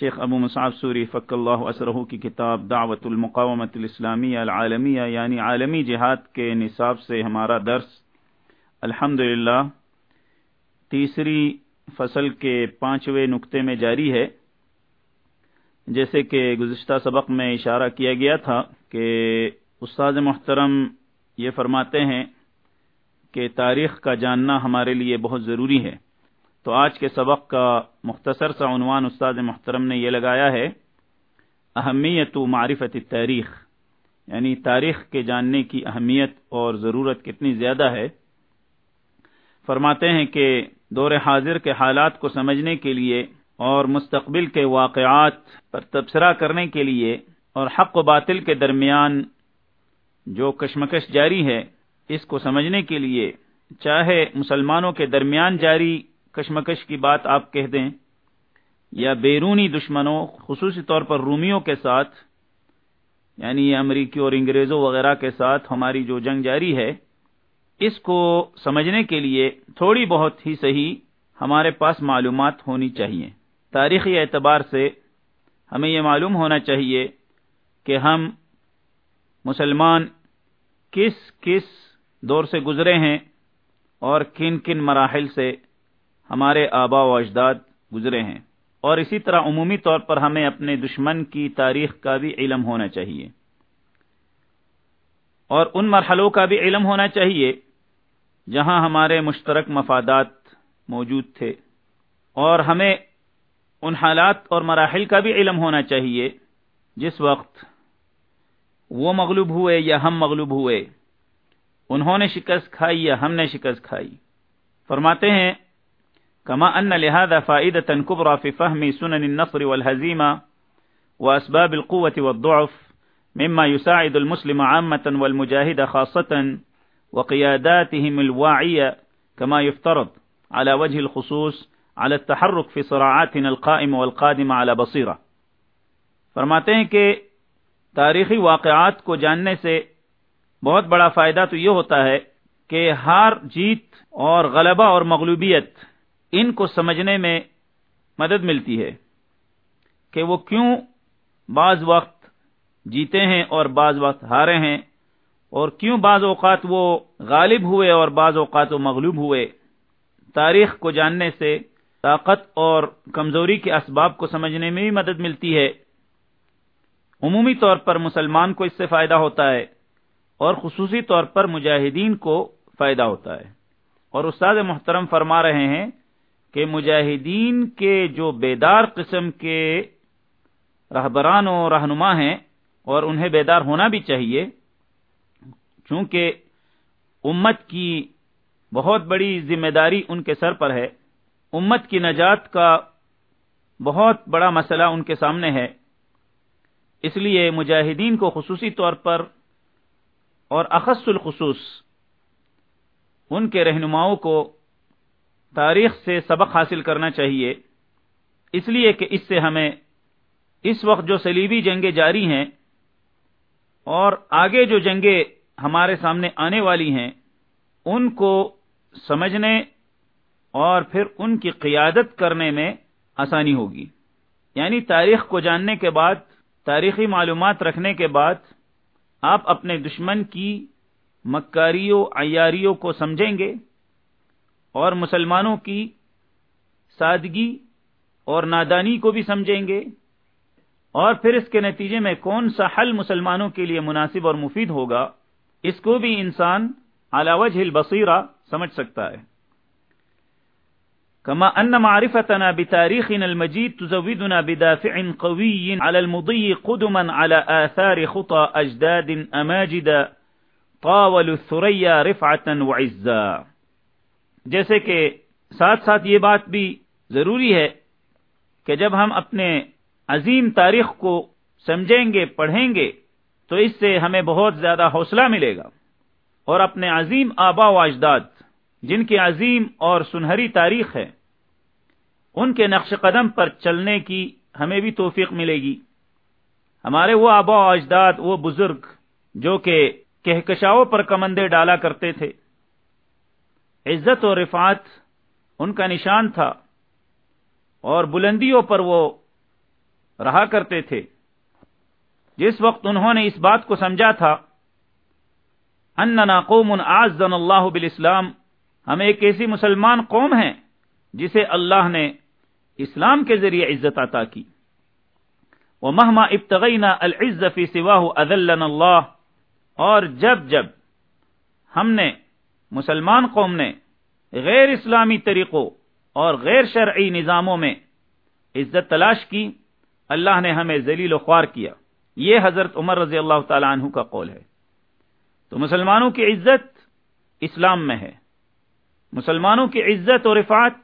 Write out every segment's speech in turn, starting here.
شیخ ابو Musab sorry فق اللہ اسرہ کی کتاب دعوت المقامت الاسلامیہ العالمیہ یعنی عالمی جہاد کے نصاب سے ہمارا درس۔ الحمد تیسری فصل کے پانچویں نقطے میں جاری ہے۔ جیسے کہ گزشتہ سبق میں اشارہ کیا گیا تھا کہ استاد محترم یہ فرماتے ہیں کہ تاریخ کا جاننا ہمارے لیے بہت ضروری ہے۔ تو آج کے سبق کا مختصر سا عنوان استاد محترم نے یہ لگایا ہے، اہمیت و معرفت تاریخ یعنی تاریخ کے جاننے کی اہمیت اور ضرورت کتنی زیادہ ہے۔ فرماتے ہیں کہ دور حاضر کے حالات کو سمجھنے کے لیے اور مستقبل کے واقعات پر تبصرہ کرنے کے لیے اور حق و باطل کے درمیان جو کشمکش جاری ہے، اس کو سمجھنے کے لیے چاہے مسلمانوں کے درمیان جاری کشمکش کی بات آپ کہہ دیں یا بیرونی دشمنوں، خصوصی طور پر رومیوں کے ساتھ یعنی امریکی اور انگریزوں وغیرہ کے ساتھ ہماری جو جنگ جاری ہے، اس کو سمجھنے کے لیے تھوڑی بہت ہی صحیح ہمارے پاس معلومات ہونی چاہیے۔ تاریخی اعتبار سے ہمیں یہ معلوم ہونا چاہیے کہ ہم مسلمان کس کس دور سے گزرے ہیں اور کن کن مراحل سے ہمارے آبا و اجداد گزرے ہیں اور اسی طرح عمومی طور پر ہمیں اپنے دشمن کی تاریخ کا بھی علم ہونا چاہیے۔ اور ان مرحلوں کا بھی علم ہونا چاہیے جہاں ہمارے مشترک مفادات موجود تھے۔ اور ہمیں ان حالات اور مراحل کا بھی علم ہونا چاہیے جس وقت وہ مغلوب ہوئے یا ہم مغلوب ہوئے۔ انہوں نے شکست کھائی یا ہم نے شکست کھائی۔ فرماتے ہیں كما أن لهذا فائدة كبرى في فهم سنن النصر والهزيمة وأسباب القوة والضعف مما يساعد المسلم عامة والمجاهد خاصة وقياداتهم الواعية كما يفترض على وجه الخصوص على التحرك في صراعاتنا القائمة والقادمة على بصيرة. فرماتے ہیں کہ تاریخی واقعات کو جاننے سے بہت بڑا فائدہ تو یہ ہوتا ہے کہ ہار جیت اور غلبہ اور مغلوبیت ان کو سمجھنے میں مدد ملتی ہے کہ وہ کیوں بعض وقت جیتے ہیں اور بعض وقت ہارے ہیں اور کیوں بعض اوقات وہ غالب ہوئے اور بعض اوقات وہ مغلوب ہوئے۔ تاریخ کو جاننے سے طاقت اور کمزوری کے اسباب کو سمجھنے میں بھی مدد ملتی ہے۔ عمومی طور پر مسلمان کو اس سے فائدہ ہوتا ہے اور خصوصی طور پر مجاہدین کو فائدہ ہوتا ہے۔ اور استاد محترم فرما رہے ہیں کہ مجاہدین کے جو بیدار قسم کے رہبران و رہنما ہیں اور انہیں بیدار ہونا بھی چاہیے، چونکہ امت کی بہت بڑی ذمہ داری ان کے سر پر ہے۔ امت کی نجات کا بہت بڑا مسئلہ ان کے سامنے ہے۔ اس لیے مجاہدین کو خصوصی طور پر اور اخص الخصوص ان کے رہنماؤں کو تاریخ سے سبق حاصل کرنا چاہیے۔ اس لیے کہ اس سے ہمیں اس وقت جو سلیبی جنگیں جاری ہیں اور آگے جو جنگیں ہمارے سامنے آنے والی ہیں، ان کو سمجھنے اور پھر ان کی قیادت کرنے میں آسانی ہوگی۔ یعنی تاریخ کو جاننے کے بعد، تاریخی معلومات رکھنے کے بعد، آپ اپنے دشمن کی مکاریوں، عیاریوں کو سمجھیں گے۔ اور مسلمانوں کی سادگی اور نادانی کو بھی سمجھیں گے اور پھر اس کے نتیجے میں کون سا حل مسلمانوں کے لیے مناسب اور مفید ہوگا، اس کو بھی انسان وجه البصیرہ سمجھ سکتا ہے۔ كما أن معرفتنا بتاريخنا المجيد تزودنا بدافع قوي على المضي قدما على آثار خطى أجداد أماجد طاولوا الثريا رفعة وعزا۔ جیسے کہ ساتھ ساتھ یہ بات بھی ضروری ہے کہ جب ہم اپنے عظیم تاریخ کو سمجھیں گے، پڑھیں گے، تو اس سے ہمیں بہت زیادہ حوصلہ ملے گا۔ اور اپنے عظیم آبا و اجداد، جن کی عظیم اور سنہری تاریخ ہے، ان کے نقش قدم پر چلنے کی ہمیں بھی توفیق ملے گی۔ ہمارے وہ آبا و اجداد، وہ بزرگ جو کہ کہکشاؤں پر کمندے ڈالا کرتے تھے۔ عزت و رفعت ان کا نشان تھا اور بلندیوں پر وہ رہا کرتے تھے۔ جس وقت انہوں نے اس بات کو سمجھا تھا، اننا قوم آزن اللہ بالاسلام، ہم ایک ایسی مسلمان قوم ہیں جسے اللہ نے اسلام کے ذریعے عزت عطا کی۔ وہ مہما ابتغینا العزفی سواہ ادلن اللہ، اور جب جب ہم نے مسلمان قوم نے غیر اسلامی طریقوں اور غیر شرعی نظاموں میں عزت تلاش کی، اللہ نے ہمیں ذلیل و خوار کیا۔ یہ حضرت عمر رضی اللہ تعالی عنہ کا قول ہے۔ تو مسلمانوں کی عزت اسلام میں ہے۔ مسلمانوں کی عزت و رفعت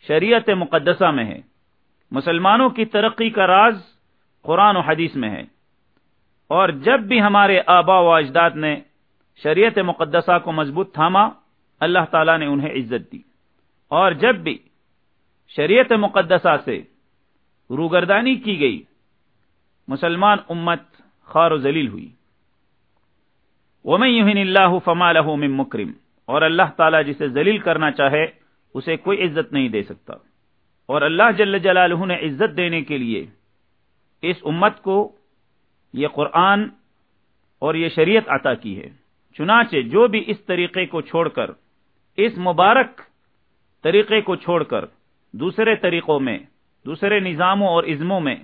شریعت مقدسہ میں ہے۔ مسلمانوں کی ترقی کا راز قرآن و حدیث میں ہے۔ اور جب بھی ہمارے آبا و اجداد نے شریعت مقدسہ کو مضبوط تھاما، اللہ تعالیٰ نے انہیں عزت دی۔ اور جب بھی شریعت مقدسہ سے روگردانی کی گئی، مسلمان امت خار و ذلیل ہوئی۔ ومن اللہ فما له من مکرم اور اللہ تعالیٰ جسے ذلیل کرنا چاہے، اسے کوئی عزت نہیں دے سکتا۔ اور اللہ جل جلالہ نے عزت دینے کے لیے اس امت کو یہ قرآن اور یہ شریعت عطا کی ہے۔ چنانچہ جو بھی اس طریقے کو چھوڑ کر، اس مبارک طریقے کو چھوڑ کر دوسرے طریقوں میں، دوسرے نظاموں اور عزموں میں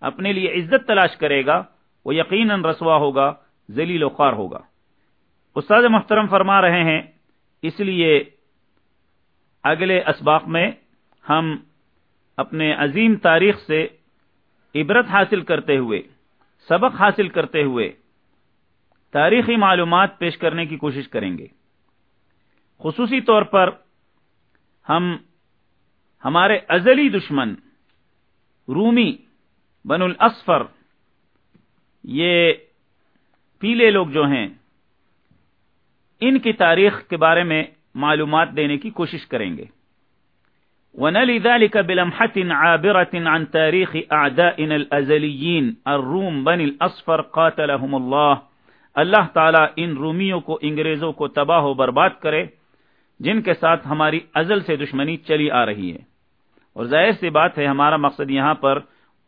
اپنے لیے عزت تلاش کرے گا، وہ یقیناً رسوا ہوگا، ذلیل و خوار ہوگا۔ استاد محترم فرما رہے ہیں، اس لیے اگلے اسباق میں ہم اپنے عظیم تاریخ سے عبرت حاصل کرتے ہوئے، سبق حاصل کرتے ہوئے تاریخی معلومات پیش کرنے کی کوشش کریں گے۔ خصوصی طور پر ہم ہمارے ازلی دشمن، رومی بن الاسفر یہ پیلے لوگ جو ہیں، ان کی تاریخ کے بارے میں معلومات دینے کی کوشش کریں گے۔ وَنَلِ ذَلِكَ بِلَمْحَةٍ عَابِرَةٍ عَنْ تَارِيخِ أَعْدَائِنَا الْأَزَلِيِّينَ الروم بن الاسفر قاتلهم اللہ۔ اللہ تعالیٰ ان رومیوں کو، انگریزوں کو تباہ و برباد کرے، جن کے ساتھ ہماری ازل سے دشمنی چلی آ رہی ہے۔ اور ظاہر سی بات ہے، ہمارا مقصد یہاں پر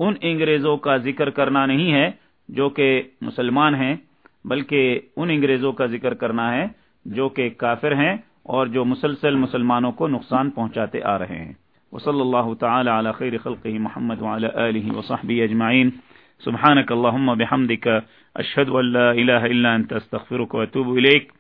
ان انگریزوں کا ذکر کرنا نہیں ہے جو کہ مسلمان ہیں، بلکہ ان انگریزوں کا ذکر کرنا ہے جو کہ کافر ہیں اور جو مسلسل مسلمانوں کو نقصان پہنچاتے آ رہے ہیں۔ وصلی اللہ تعالی علی خیر خلقه محمد وعلى آله وصحبه اجمعین۔ سبحانك اللهم بحمدك اشهد ان لا اله الا انت استغفرك واتوب اليك